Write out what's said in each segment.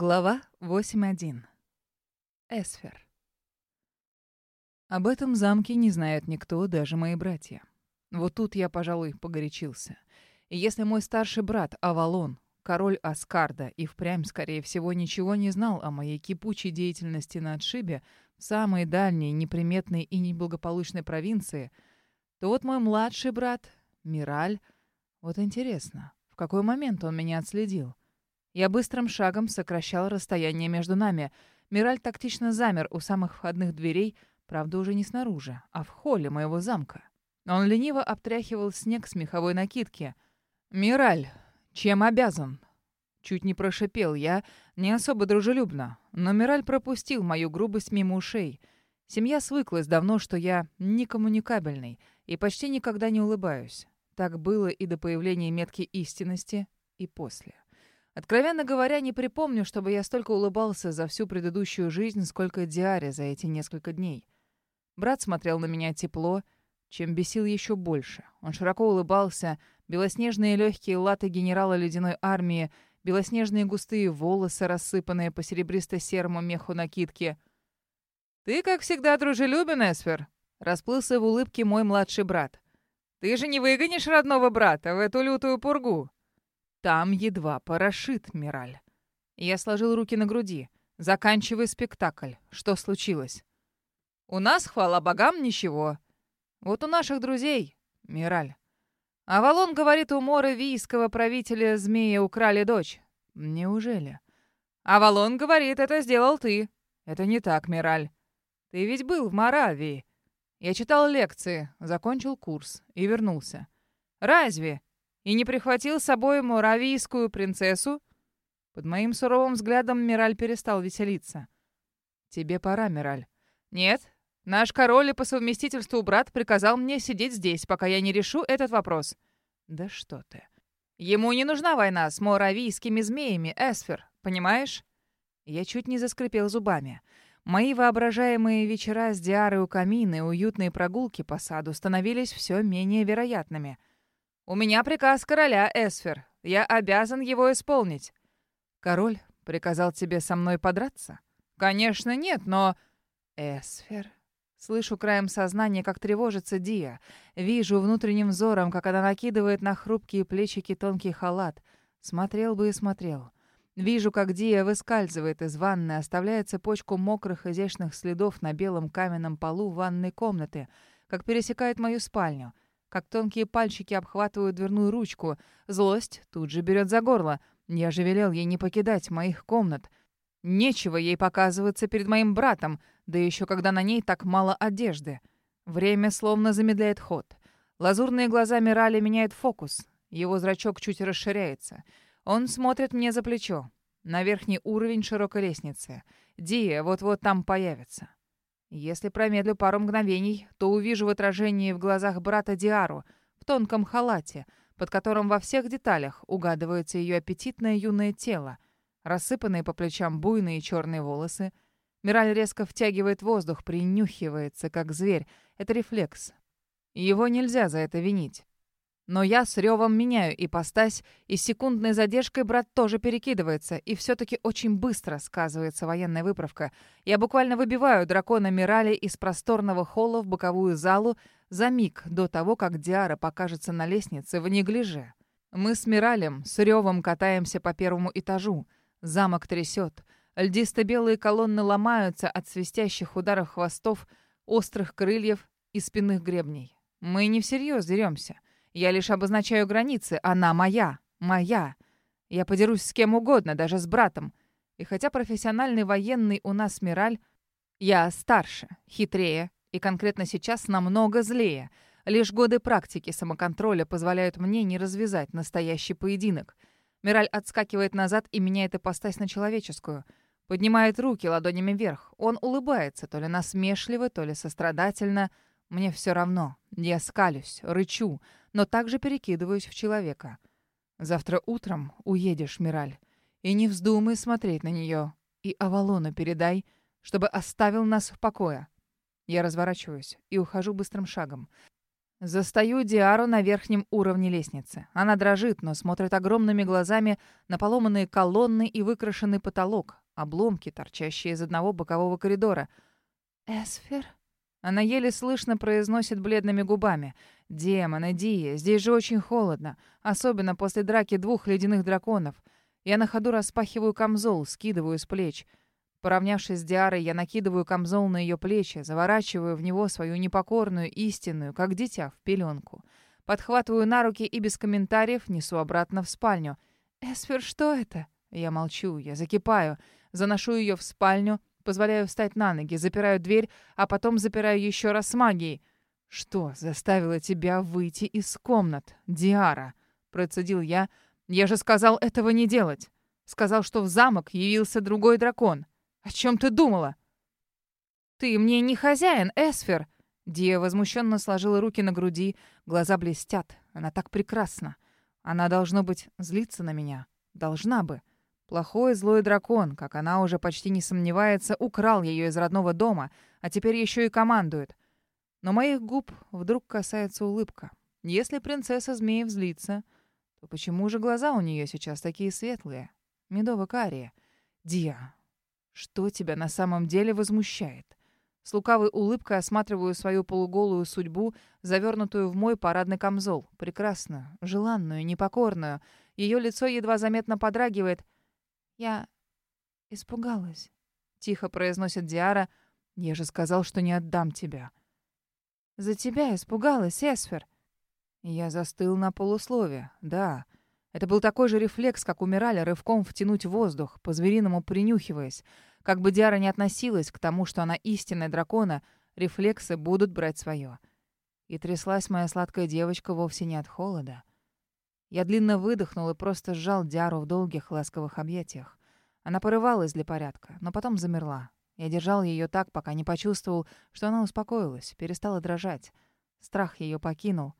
Глава 8.1. Эсфер. Об этом замке не знает никто, даже мои братья. Вот тут я, пожалуй, погорячился. И если мой старший брат Авалон, король Аскарда, и впрямь, скорее всего, ничего не знал о моей кипучей деятельности на отшибе в самой дальней, неприметной и неблагополучной провинции, то вот мой младший брат, Мираль, вот интересно, в какой момент он меня отследил? Я быстрым шагом сокращал расстояние между нами. Мираль тактично замер у самых входных дверей, правда, уже не снаружи, а в холле моего замка. Он лениво обтряхивал снег с меховой накидки. «Мираль, чем обязан?» Чуть не прошипел я, не особо дружелюбно, но Мираль пропустил мою грубость мимо ушей. Семья свыклась давно, что я некоммуникабельный и почти никогда не улыбаюсь. Так было и до появления метки истинности, и после. Откровенно говоря, не припомню, чтобы я столько улыбался за всю предыдущую жизнь, сколько Диаре за эти несколько дней. Брат смотрел на меня тепло, чем бесил еще больше. Он широко улыбался, белоснежные легкие латы генерала ледяной армии, белоснежные густые волосы, рассыпанные по серебристо-серому меху накидки. «Ты, как всегда, дружелюбен, Эсфер», — расплылся в улыбке мой младший брат. «Ты же не выгонишь родного брата в эту лютую пургу?» Там едва порошит, Мираль. Я сложил руки на груди. Заканчивай спектакль. Что случилось? У нас, хвала богам, ничего. Вот у наших друзей, Мираль. Авалон говорит, у Мора вийского правителя змея украли дочь. Неужели? Авалон говорит, это сделал ты. Это не так, Мираль. Ты ведь был в Моравии. Я читал лекции, закончил курс и вернулся. Разве? И не прихватил с собой муравийскую принцессу? Под моим суровым взглядом Мираль перестал веселиться. «Тебе пора, Мираль». «Нет, наш король и по совместительству брат приказал мне сидеть здесь, пока я не решу этот вопрос». «Да что ты». «Ему не нужна война с моравийскими змеями, Эсфер, понимаешь?» Я чуть не заскрипел зубами. Мои воображаемые вечера с Диарой у камина и уютные прогулки по саду становились все менее вероятными — «У меня приказ короля, Эсфер. Я обязан его исполнить». «Король приказал тебе со мной подраться?» «Конечно нет, но...» «Эсфер...» Слышу краем сознания, как тревожится Дия. Вижу внутренним взором, как она накидывает на хрупкие плечики тонкий халат. Смотрел бы и смотрел. Вижу, как Дия выскальзывает из ванны, оставляя цепочку мокрых изящных следов на белом каменном полу ванной комнаты, как пересекает мою спальню — как тонкие пальчики обхватывают дверную ручку. Злость тут же берет за горло. Я же велел ей не покидать моих комнат. Нечего ей показываться перед моим братом, да еще когда на ней так мало одежды. Время словно замедляет ход. Лазурные глаза Мирали меняют фокус. Его зрачок чуть расширяется. Он смотрит мне за плечо. На верхний уровень широкой лестницы. Дия вот-вот там появится. Если промедлю пару мгновений, то увижу в отражении в глазах брата Диару в тонком халате, под которым во всех деталях угадывается ее аппетитное юное тело, рассыпанные по плечам буйные черные волосы. Мираль резко втягивает воздух, принюхивается, как зверь. Это рефлекс. Его нельзя за это винить. Но я с ревом меняю ипостась, и секундной задержкой брат тоже перекидывается, и все-таки очень быстро сказывается военная выправка. Я буквально выбиваю дракона Мирали из просторного холла в боковую залу за миг до того, как Диара покажется на лестнице в неглиже. Мы с Миралем с ревом катаемся по первому этажу. Замок трясет. Льдисто-белые колонны ломаются от свистящих ударов хвостов, острых крыльев и спинных гребней. Мы не всерьез деремся. Я лишь обозначаю границы. Она моя. Моя. Я подерусь с кем угодно, даже с братом. И хотя профессиональный военный у нас Мираль, я старше, хитрее и конкретно сейчас намного злее. Лишь годы практики самоконтроля позволяют мне не развязать настоящий поединок. Мираль отскакивает назад и меняет ипостась на человеческую. Поднимает руки ладонями вверх. Он улыбается, то ли насмешливо, то ли сострадательно — мне все равно. Я скалюсь, рычу, но также перекидываюсь в человека. Завтра утром уедешь, Мираль. И не вздумай смотреть на нее. И Авалону передай, чтобы оставил нас в покое. Я разворачиваюсь и ухожу быстрым шагом. Застаю Диару на верхнем уровне лестницы. Она дрожит, но смотрит огромными глазами на поломанные колонны и выкрашенный потолок, обломки, торчащие из одного бокового коридора. «Эсфер?» Она еле слышно произносит бледными губами. «Демоны, Дия, здесь же очень холодно, особенно после драки двух ледяных драконов. Я на ходу распахиваю камзол, скидываю с плеч. Поравнявшись с Диарой, я накидываю камзол на ее плечи, заворачиваю в него свою непокорную, истинную, как дитя, в пеленку. Подхватываю на руки и без комментариев несу обратно в спальню. «Эсфер, что это?» Я молчу, я закипаю. Заношу ее в спальню, позволяю встать на ноги, запираю дверь, а потом запираю еще раз магией. «Что заставило тебя выйти из комнат, Диара?» Процедил я. «Я же сказал этого не делать. Сказал, что в замок явился другой дракон. О чем ты думала?» «Ты мне не хозяин, Эсфер!» Дия возмущенно сложила руки на груди, глаза блестят. Она так прекрасна. Она, должно быть, злиться на меня. Должна бы. Плохой злой дракон, как она уже почти не сомневается, украл ее из родного дома, а теперь еще и командует. Но моих губ вдруг касается улыбка. Если принцесса змеев злится, то почему же глаза у нее сейчас такие светлые? Медово-карие. Диа, что тебя на самом деле возмущает? С лукавой улыбкой осматриваю свою полуголую судьбу, завернутую в мой парадный камзол. Прекрасную, желанную, непокорную. Ее лицо едва заметно подрагивает — «Я испугалась», — тихо произносит Диара. «Я же сказал, что не отдам тебя». «За тебя испугалась, Эсфер». Я застыл на полуслове. Да, это был такой же рефлекс, как у Мираля рывком втянуть воздух, по-звериному принюхиваясь. Как бы Диара не относилась к тому, что она истинная дракона, рефлексы будут брать свое. И тряслась моя сладкая девочка вовсе не от холода. Я длинно выдохнул и просто сжал Диару в долгих ласковых объятиях. Она порывалась для порядка, но потом замерла. Я держал ее так, пока не почувствовал, что она успокоилась, перестала дрожать. Страх ее покинул.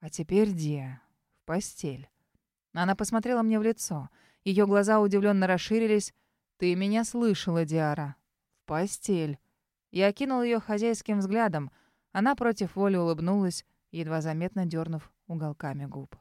А теперь Диа в постель. Она посмотрела мне в лицо. Ее глаза удивленно расширились. «Ты меня слышала, Диара?» «В постель». Я окинул ее хозяйским взглядом. Она против воли улыбнулась, едва заметно дернув уголками губ.